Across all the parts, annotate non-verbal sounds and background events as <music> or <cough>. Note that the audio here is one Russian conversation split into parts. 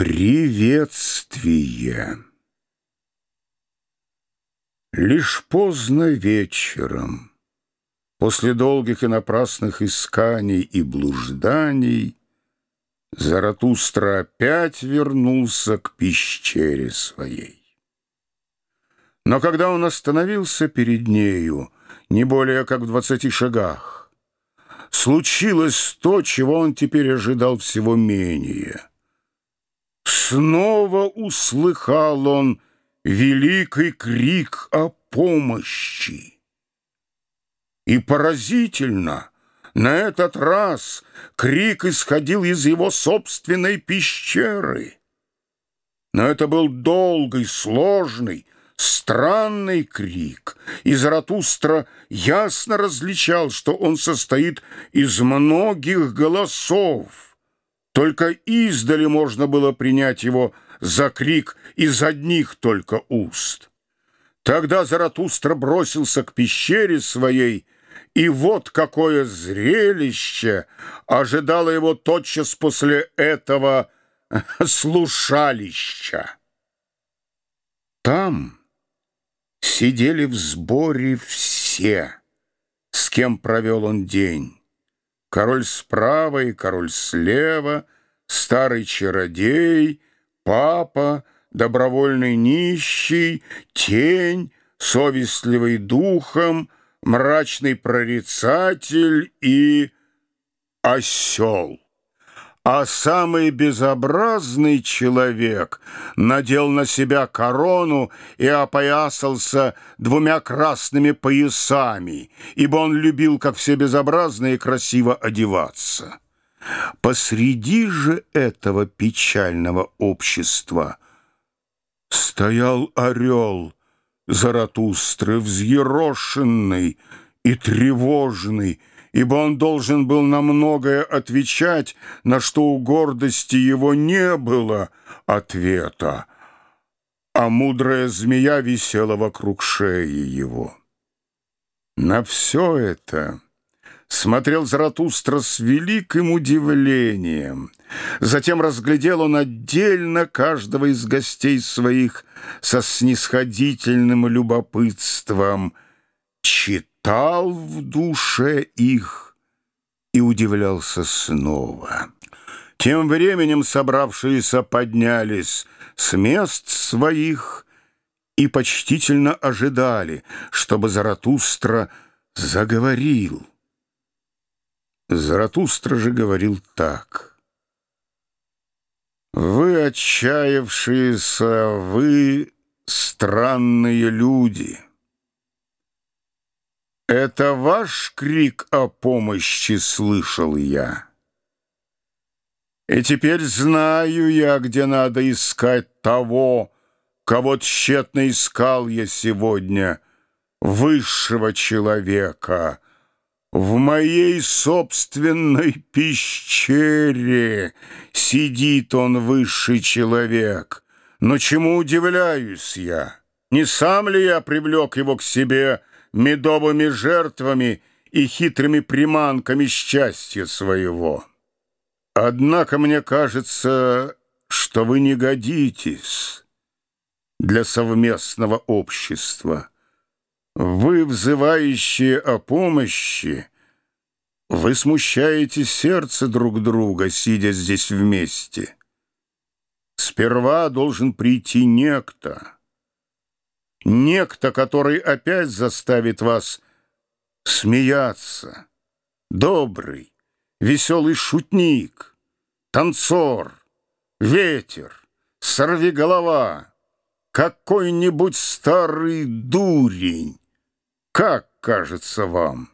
Приветствие. Лишь поздно вечером, после долгих и напрасных исканий и блужданий, Заратустра опять вернулся к пещере своей. Но когда он остановился перед нею, не более как в двадцати шагах, случилось то, чего он теперь ожидал всего менее — Снова услыхал он великий крик о помощи. И поразительно, на этот раз крик исходил из его собственной пещеры. Но это был долгий, сложный, странный крик, и Заратустра ясно различал, что он состоит из многих голосов. Только издали можно было принять его за крик из одних только уст. Тогда Заратустра бросился к пещере своей, и вот какое зрелище ожидало его тотчас после этого <laughs> слушалища. Там сидели в сборе все, с кем провел он день. Король справа и король слева, старый чародей, папа, добровольный нищий, тень, совестливый духом, мрачный прорицатель и осел. А самый безобразный человек надел на себя корону и опоясался двумя красными поясами, ибо он любил, как все безобразные, красиво одеваться. Посреди же этого печального общества стоял орел Заратустры, взъерошенный и тревожный, ибо он должен был на многое отвечать, на что у гордости его не было ответа, а мудрая змея висела вокруг шеи его. На все это смотрел Заратустра с великим удивлением. Затем разглядел он отдельно каждого из гостей своих со снисходительным любопытством, читал, в душе их и удивлялся снова. Тем временем собравшиеся поднялись с мест своих и почтительно ожидали, чтобы Заратустра заговорил. Заратустра же говорил так. «Вы отчаявшиеся, вы странные люди». Это ваш крик о помощи слышал я. И теперь знаю я, где надо искать того, кого тщетно искал я сегодня, высшего человека. В моей собственной пещере сидит он, высший человек. Но чему удивляюсь я? Не сам ли я привлек его к себе, — медовыми жертвами и хитрыми приманками счастья своего. Однако мне кажется, что вы не годитесь для совместного общества. Вы, взывающие о помощи, вы смущаете сердце друг друга, сидя здесь вместе. Сперва должен прийти некто — Некто, который опять заставит вас смеяться. Добрый, веселый шутник, танцор, ветер, сорвиголова, какой-нибудь старый дурень. Как кажется вам?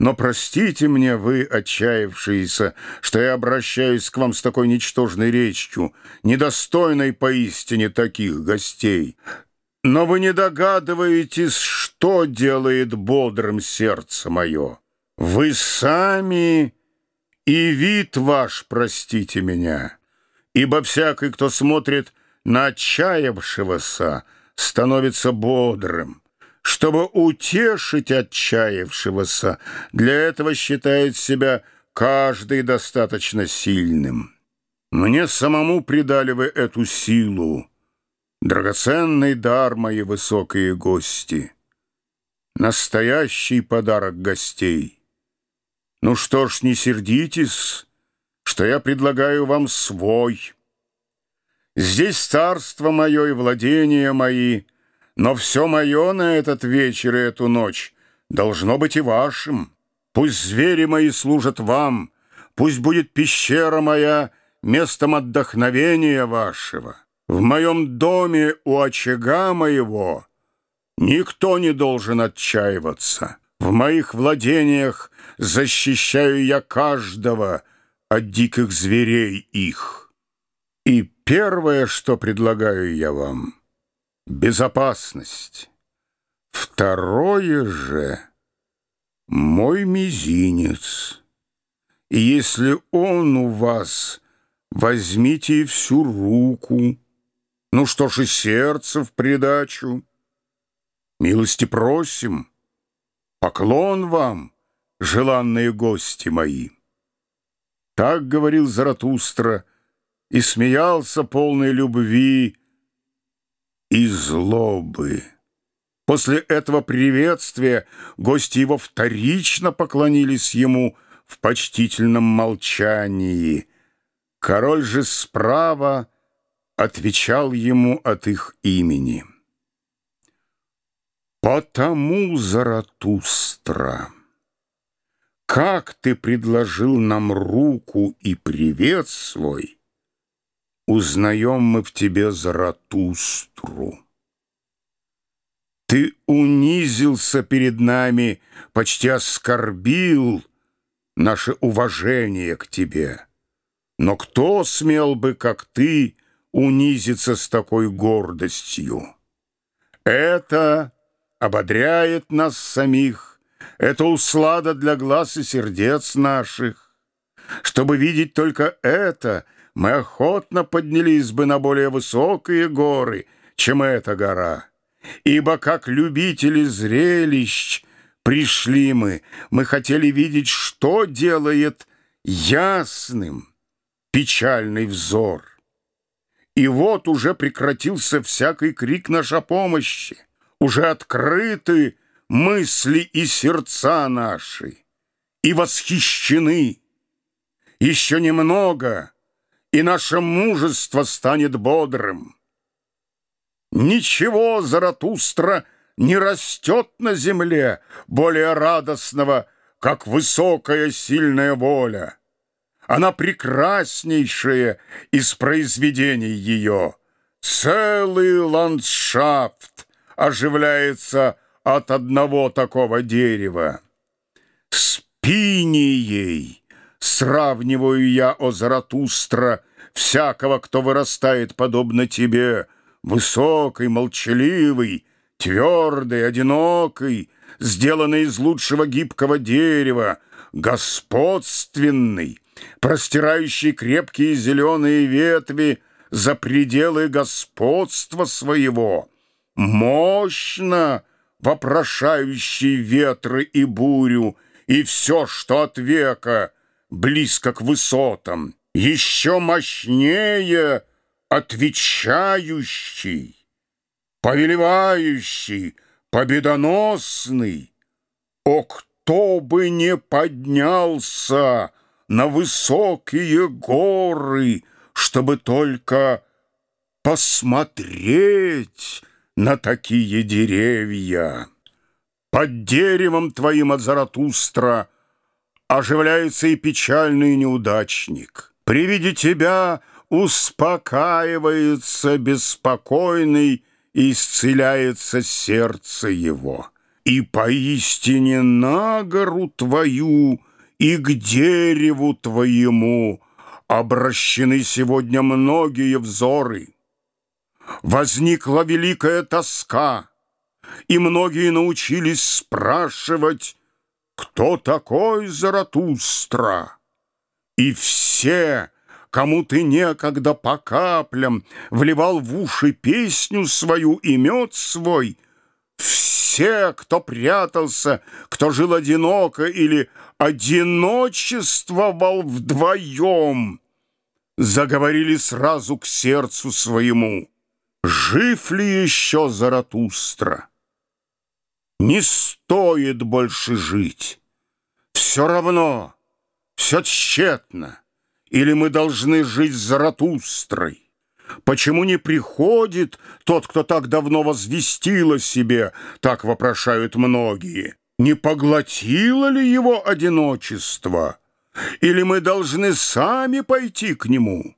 Но простите мне, вы, отчаявшиеся, что я обращаюсь к вам с такой ничтожной речью, недостойной поистине таких гостей. Но вы не догадываетесь, что делает бодрым сердце мое. Вы сами и вид ваш, простите меня, ибо всякий, кто смотрит на отчаявшегося, становится бодрым. Чтобы утешить отчаявшегося, для этого считает себя каждый достаточно сильным. Мне самому придали вы эту силу, Драгоценный дар, мои высокие гости, Настоящий подарок гостей. Ну что ж, не сердитесь, что я предлагаю вам свой. Здесь царство мое и владения мои, но все мое на этот вечер и эту ночь должно быть и вашим. Пусть звери мои служат вам, пусть будет пещера моя местом отдохновения вашего. В моем доме у очага моего никто не должен отчаиваться. В моих владениях защищаю я каждого от диких зверей их. И первое, что предлагаю я вам — безопасность. Второе же — мой мизинец. И если он у вас, возьмите всю руку. Ну что ж и сердце в придачу. Милости просим, поклон вам, желанные гости мои. Так говорил Заратустра и смеялся полной любви и злобы. После этого приветствия гости его вторично поклонились ему в почтительном молчании. Король же справа отвечал ему от их имени. «Потому, Заратустра, как ты предложил нам руку и привет свой, узнаем мы в тебе Заратустру. Ты унизился перед нами, почти оскорбил наше уважение к тебе». Но кто смел бы, как ты, унизиться с такой гордостью? Это ободряет нас самих, это услада для глаз и сердец наших. Чтобы видеть только это, мы охотно поднялись бы на более высокие горы, чем эта гора. Ибо как любители зрелищ пришли мы, мы хотели видеть, что делает ясным, печальный взор. И вот уже прекратился всякий крик наш помощи, уже открыты мысли и сердца наши, и восхищены. Еще немного, и наше мужество станет бодрым. Ничего, Заратустра, не растет на земле более радостного, как высокая сильная воля. Она прекраснейшая из произведений ее. Целый ландшафт оживляется от одного такого дерева. С пинией сравниваю я, о Заратустра, всякого, кто вырастает подобно тебе, высокий, молчаливый, твердый, одинокий, сделанный из лучшего гибкого дерева, господственный, простирающий крепкие зеленые ветви за пределы господства своего, мощно вопрошающий ветры и бурю и все, что от века близко к высотам, еще мощнее отвечающий, повелевающий, победоносный. О, кто бы не поднялся на высокие горы, чтобы только посмотреть на такие деревья. Под деревом твоим от Заратустра оживляется и печальный неудачник. При виде тебя успокаивается беспокойный и исцеляется сердце его. И поистине на гору твою и к дереву твоему обращены сегодня многие взоры. Возникла великая тоска, и многие научились спрашивать, кто такой Заратустра. И все, кому ты некогда по каплям вливал в уши песню свою и мед свой — все, кто прятался, кто жил одиноко или одиночествовал вдвоем, заговорили сразу к сердцу своему. Жив ли еще Заратустра? Не стоит больше жить. Все равно, все тщетно. Или мы должны жить Заратустрой? Почему не приходит тот, кто так давно возвестил о себе, так вопрошают многие? Не поглотило ли его одиночество? Или мы должны сами пойти к нему?»